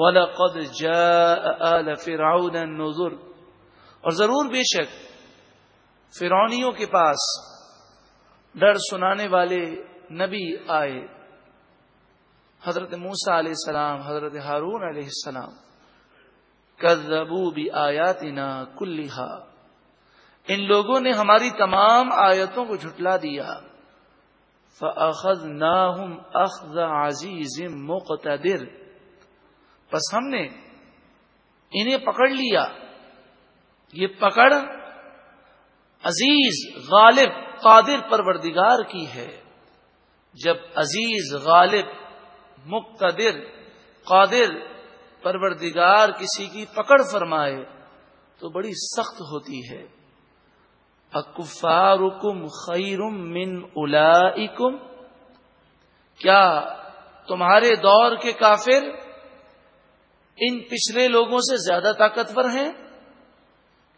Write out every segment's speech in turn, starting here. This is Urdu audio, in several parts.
وَلَقَدْ جَاءَ آلَ فِرْعَوْنَ النُّذُرُ۔ اور ضرور بے شک فرعونیوں کے پاس ڈر سنانے والے نبی آئے۔ حضرت موسا علیہ السلام، حضرت ہارون علیہ السلام۔ کذبو بھی آیات کلحا ان لوگوں نے ہماری تمام آیتوں کو جھٹلا دیا۔ فخذ نہ اخذ عزیز مقتدر۔ بس ہم نے انہیں پکڑ لیا۔ یہ پکڑ عزیز، غالب، قادر پروردگار کی ہے۔ جب عزیز، غالب، مقتدر، قادر پروردگار کسی کی پکڑ فرمائے تو بڑی سخت ہوتی ہے۔ اکفارکم خیرم من اولائکم۔ کیا تمہارے دور کے کافر ان پچھلے لوگوں سے زیادہ طاقتور ہیں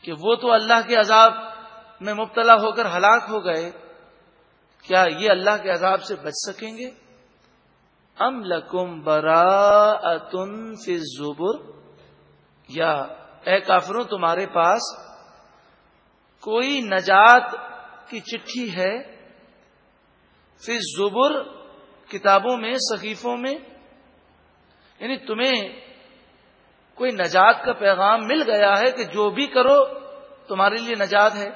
کہ وہ تو اللہ کے عذاب میں مبتلا ہو کر ہلاک ہو گئے، کیا یہ اللہ کے عذاب سے بچ سکیں گے؟ ام لکم برا فی زبر یا اے کافروں تمہارے پاس کوئی نجات کی چٹھی ہے؟ فی زبر کتابوں میں، صحیفوں میں یعنی تمہیں کوئی نجات کا پیغام مل گیا ہے کہ جو بھی کرو، تمہارے لیے نجات ہے۔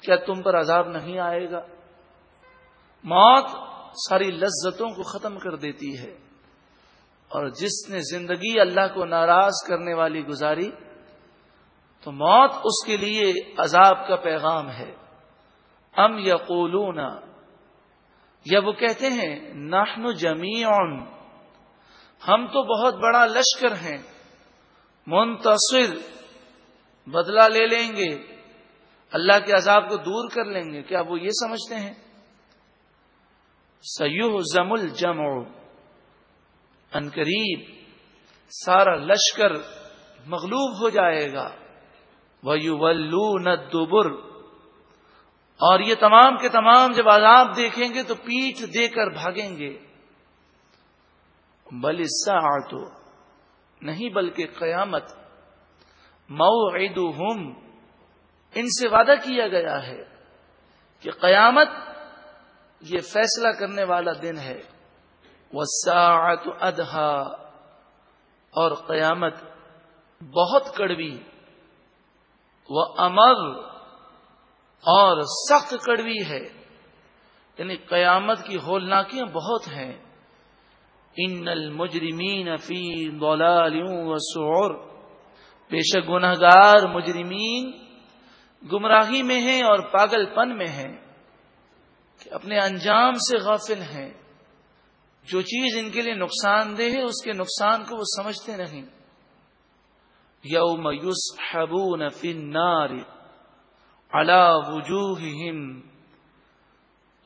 کیا تم پر عذاب نہیں آئے گا؟ موت ساری لذتوں کو ختم کر دیتی ہے۔ اور جس نے زندگی اللہ کو ناراض کرنے والی گزاری، تو موت اس کے لیے عذاب کا پیغام ہے۔ ام یا یا وہ کہتے ہیں، نحن جمیعن، ہم تو بہت بڑا لشکر ہیں۔ منتصر، بدلہ لے لیں گے۔ اللہ کے عذاب کو دور کر لیں گے۔ کیا وہ یہ سمجھتے ہیں؟ سیو زمل جمع ان قریب سارا لشکر مغلوب ہو جائے گا۔ وہ یو اور یہ تمام کے تمام جب عذاب دیکھیں گے تو پیٹھ دے کر بھاگیں گے۔ بل تو نہیں بلکہ قیامت مئو ان سے وعدہ کیا گیا ہے کہ قیامت یہ فیصلہ کرنے والا دن ہے۔ وہ ادہا اور قیامت بہت کڑوی وہ امر اور سخت کڑوی ہے۔ یعنی قیامت کی ہولناکیاں بہت ہیں۔ ان المجرمین فی ضلال و بے شک گناہ گار مجرمین گمراہی میں ہیں اور پاگل پن میں ہیں کہ اپنے انجام سے غافل ہیں۔ جو چیز ان کے لیے نقصان دہ ہے، اس کے نقصان کو وہ سمجھتے نہیں۔ یوم یوس حبون فنار اللہ وجوہ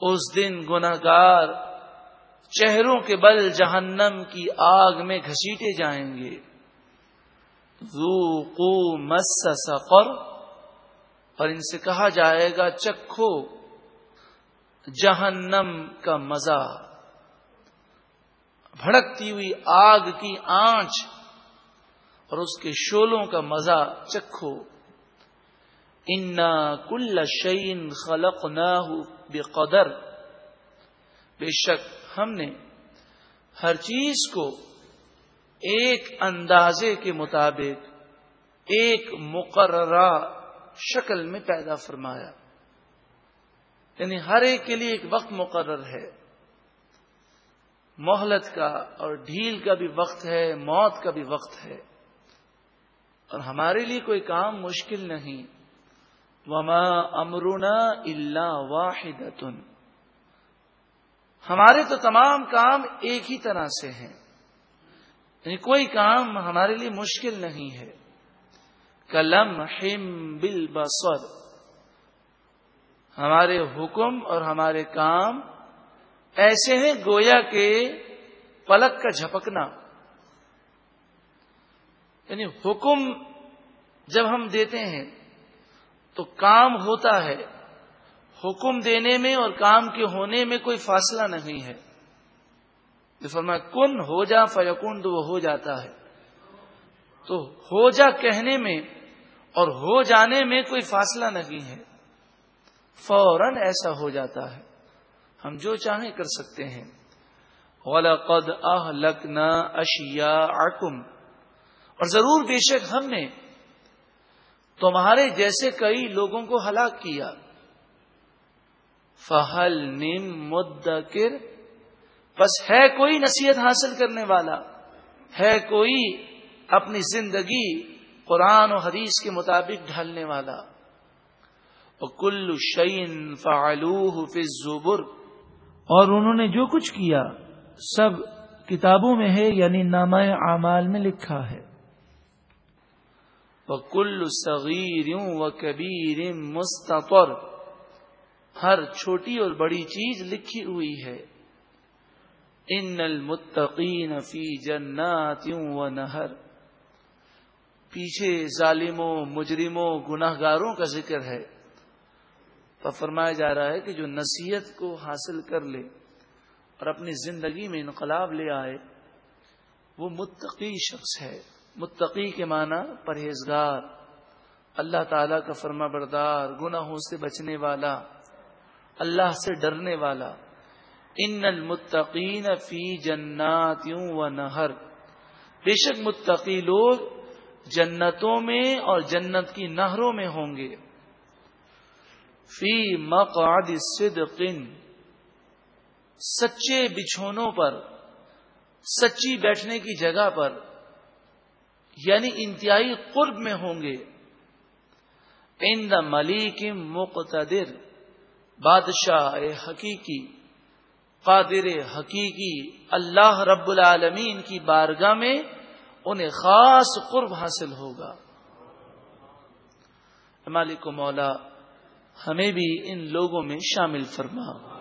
اس دن گناگار چہروں کے بل جہنم کی آگ میں گھسیٹے جائیں گے۔ ذوقوا مس سقر۔ اور ان سے کہا جائے گا، چکھو جہنم کا مزہ۔ بھڑکتی ہوئی آگ کی آنچ اور اس کے شولوں کا مزہ چکھو۔ ان کل شعین خلق نہ بے قدر بے شک ہم نے ہر چیز کو ایک اندازے کے مطابق، ایک مقررہ شکل میں پیدا فرمایا۔ یعنی ہر ایک کے لیے ایک وقت مقرر ہے۔ مہلت کا اور ڈھیل کا بھی وقت ہے، موت کا بھی وقت ہے۔ اور ہمارے لیے کوئی کام مشکل نہیں۔ وما امرنا اللہ واحد ہمارے تو تمام کام ایک ہی طرح سے ہیں۔ یعنی کوئی کام ہمارے لیے مشکل نہیں ہے۔ کلم ہم بل ہمارے حکم اور ہمارے کام ایسے ہیں گویا کے پلک کا جھپکنا۔ یعنی حکم جب ہم دیتے ہیں تو کام ہوتا ہے۔ حکم دینے میں اور کام کے ہونے میں کوئی فاصلہ نہیں ہے۔ فرمایا، کن ہو جا فیقون تو وہ ہو جاتا ہے۔ تو ہو جا کہنے میں اور ہو جانے میں کوئی فاصلہ نہیں ہے۔ فوراً ایسا ہو جاتا ہے۔ ہم جو چاہیں کر سکتے ہیں۔ وَلَقَدْ أَهْلَكْنَا أَشْيَاعَكُمْ۔ اور ضرور بے شک ہم نے تمہارے جیسے کئی لوگوں کو ہلاک کیا۔ فہل نم مدکر بس ہے کوئی نصیحت حاصل کرنے والا، ہے کوئی اپنی زندگی قرآن و حدیث کے مطابق ڈھالنے والا۔ کل شعین فعلوہ فی اور انہوں نے جو کچھ کیا، سب کتابوں میں ہے یعنی نامہ اعمال میں لکھا ہے۔ کل صغیر و کبیر مستطر۔ ہر چھوٹی اور بڑی چیز لکھی ہوئی ہے۔ ان المتقین فی جنات و نہر۔ پیچھے ظالموں، مجرموں گناہ گاروں کا ذکر ہے۔ تو فرمایا جا رہا ہے کہ جو نصیحت کو حاصل کر لے اور اپنی زندگی میں انقلاب لے آئے، وہ متقی شخص ہے۔ متقی کے معنی پرہیزگار۔ اللہ تعالی کا فرما بردار، گناہوں سے بچنے والا۔ اللہ سے ڈرنے والا۔ ان المتقین فی جناتوں و نہر۔ بے شک متقی لوگ جنتوں میں اور جنت کی نہروں میں ہوں گے۔ فی مقعد صدق سچے بچھونوں پر، سچی بیٹھنے کی جگہ پر یعنی انتہائی قرب میں ہوں گے۔ ان دا ملیک مقتدر۔ بادشاہ حقیقی، قادر حقیقی، اللہ رب العالمین کی بارگاہ میں انہیں خاص قرب حاصل ہوگا۔ مالک مولا، ہمیں بھی ان لوگوں میں شامل فرما۔